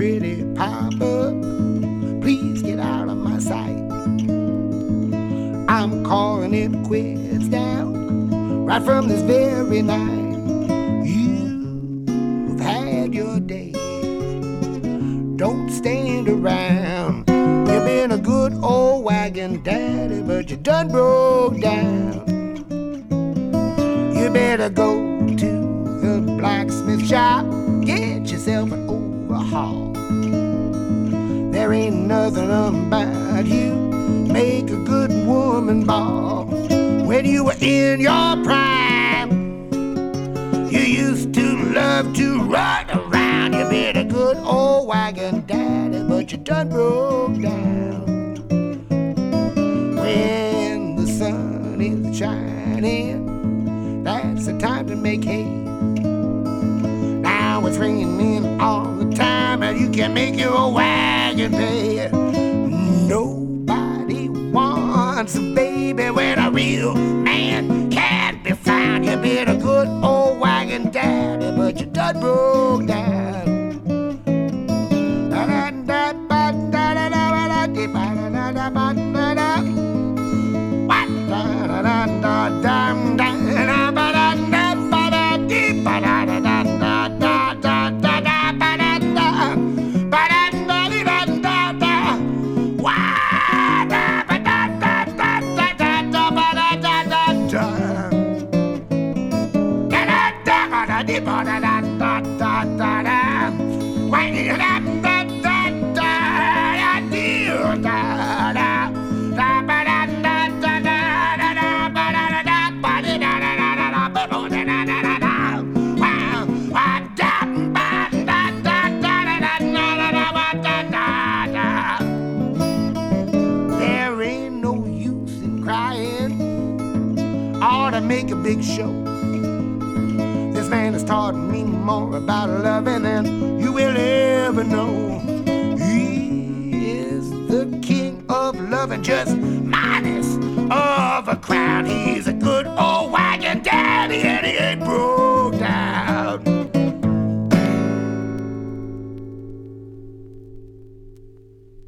pretty pop up. Please get out of my sight. I'm calling it quits now, right from this very night. You've had your day. Don't stand around. You've been a good old wagon daddy, but you done broke down. You better go to the blacksmith shop, get yourself an overhaul. There ain't nothing about you make a good woman bawl. When you were in your prime, you used to love to run around. You been a good old wagon daddy, but you done broke down. When the sun is shining, that's the time to make hay. Now it's raining all the time, and you can make your Nobody wants a baby when a real man can't be found. You been a good old wagon daddy, but you done broke down. There ain't no use in crying. Ought to make a big show. Man has taught me more about loving than you will ever know. He is the king of loving, just minus of a crown. He's